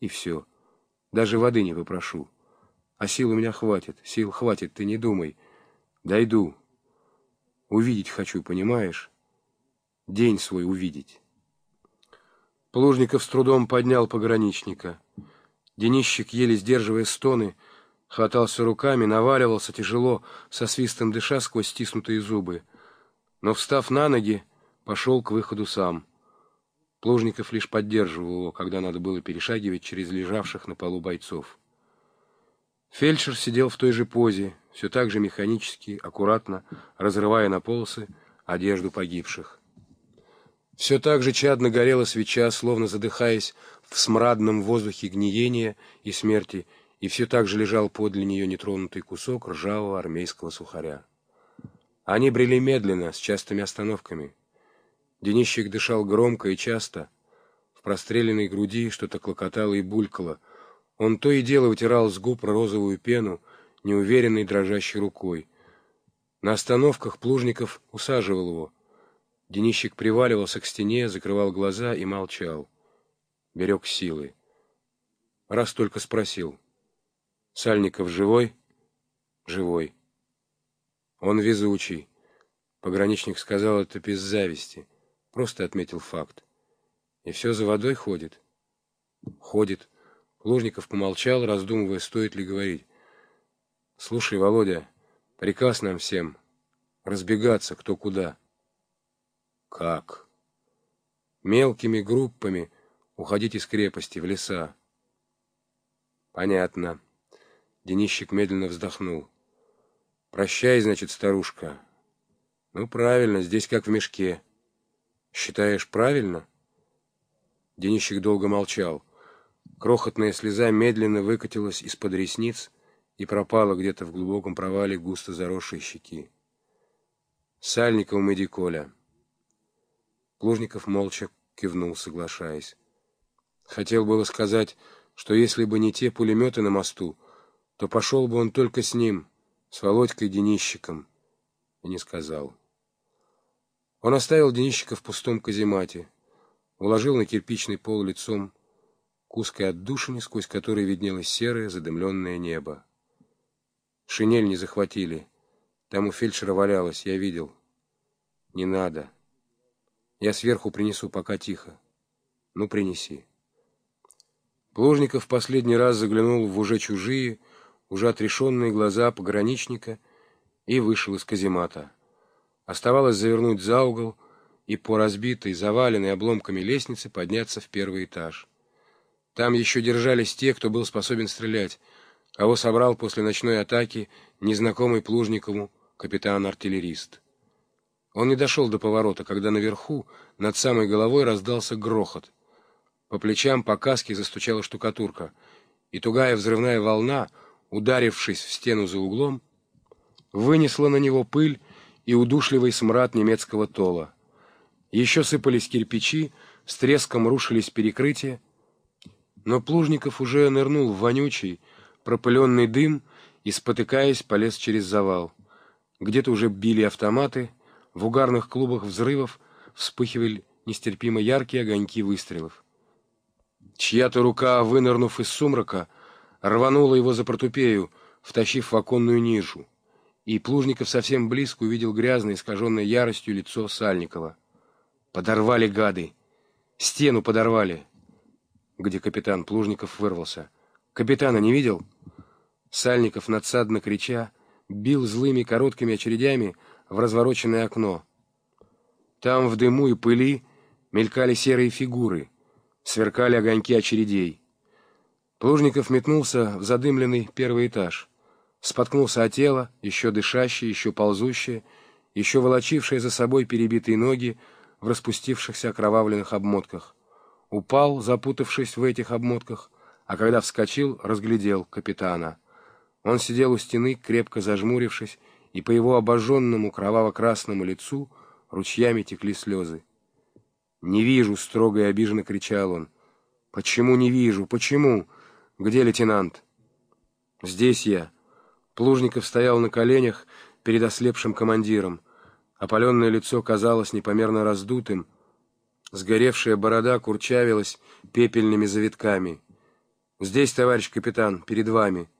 И все. Даже воды не попрошу. А сил у меня хватит, сил хватит, ты не думай. Дойду. Увидеть хочу, понимаешь? День свой увидеть. Плужников с трудом поднял пограничника. Денищик, еле сдерживая стоны, хватался руками, наваливался тяжело, со свистом дыша сквозь стиснутые зубы. Но, встав на ноги, пошел к выходу сам. Плужников лишь поддерживал его, когда надо было перешагивать через лежавших на полу бойцов. Фельдшер сидел в той же позе, все так же механически, аккуратно, разрывая на полосы одежду погибших. Все так же чадно горела свеча, словно задыхаясь в смрадном воздухе гниения и смерти, и все так же лежал подле нее нетронутый кусок ржавого армейского сухаря. Они брели медленно, с частыми остановками. Денищик дышал громко и часто. В простреленной груди что-то клокотало и булькало. Он то и дело вытирал с губ розовую пену, неуверенной дрожащей рукой. На остановках Плужников усаживал его. Денищик приваливался к стене, закрывал глаза и молчал. Берег силы. Раз только спросил. «Сальников живой?» «Живой». «Он везучий». Пограничник сказал это без зависти. Просто отметил факт. «И все за водой ходит?» «Ходит». Плужников помолчал, раздумывая, стоит ли говорить. «Слушай, Володя, приказ нам всем. Разбегаться кто куда». «Как?» «Мелкими группами уходить из крепости в леса». «Понятно». Денищик медленно вздохнул. «Прощай, значит, старушка». «Ну, правильно, здесь как в мешке». «Считаешь, правильно?» Денищик долго молчал. Крохотная слеза медленно выкатилась из-под ресниц и пропала где-то в глубоком провале густо заросшей щеки. «Сальниковым иди, Коля». Плужников молча кивнул, соглашаясь. Хотел было сказать, что если бы не те пулеметы на мосту, то пошел бы он только с ним, с Володькой Денищиком, и не сказал. Он оставил Денищика в пустом каземате, уложил на кирпичный пол лицом к узкой отдушине, сквозь которой виднелось серое задымленное небо. Шинель не захватили. Там у фельдшера валялась, я видел. Не надо. Я сверху принесу, пока тихо. Ну, принеси. Плужников в последний раз заглянул в уже чужие, уже отрешенные глаза пограничника и вышел из каземата. Оставалось завернуть за угол и по разбитой, заваленной обломками лестнице подняться в первый этаж. Там еще держались те, кто был способен стрелять, кого собрал после ночной атаки незнакомый Плужникову капитан-артиллерист. Он не дошел до поворота, когда наверху, над самой головой, раздался грохот. По плечам по каске застучала штукатурка, и тугая взрывная волна, ударившись в стену за углом, вынесла на него пыль и удушливый смрад немецкого тола. Еще сыпались кирпичи, с треском рушились перекрытия, но Плужников уже нырнул в вонючий, пропыленный дым и, спотыкаясь, полез через завал. Где-то уже били автоматы, в угарных клубах взрывов вспыхивали нестерпимо яркие огоньки выстрелов. Чья-то рука, вынырнув из сумрака, рванула его за портупею, втащив в оконную нишу и Плужников совсем близко увидел грязное, искаженное яростью лицо Сальникова. «Подорвали гады! Стену подорвали!» Где капитан Плужников вырвался. «Капитана не видел?» Сальников, надсадно крича, бил злыми короткими очередями в развороченное окно. Там в дыму и пыли мелькали серые фигуры, сверкали огоньки очередей. Плужников метнулся в задымленный первый этаж — споткнулся о тело, еще дышащее, еще ползущее, еще волочившее за собой перебитые ноги в распустившихся окровавленных обмотках. Упал, запутавшись в этих обмотках, а когда вскочил, разглядел капитана. Он сидел у стены, крепко зажмурившись, и по его обожженному кроваво-красному лицу ручьями текли слезы. «Не вижу!» — строго и обиженно кричал он. «Почему не вижу? Почему? Где лейтенант?» «Здесь я!» Плужников стоял на коленях перед ослепшим командиром. Опаленное лицо казалось непомерно раздутым. Сгоревшая борода курчавилась пепельными завитками. Здесь, товарищ капитан, перед вами.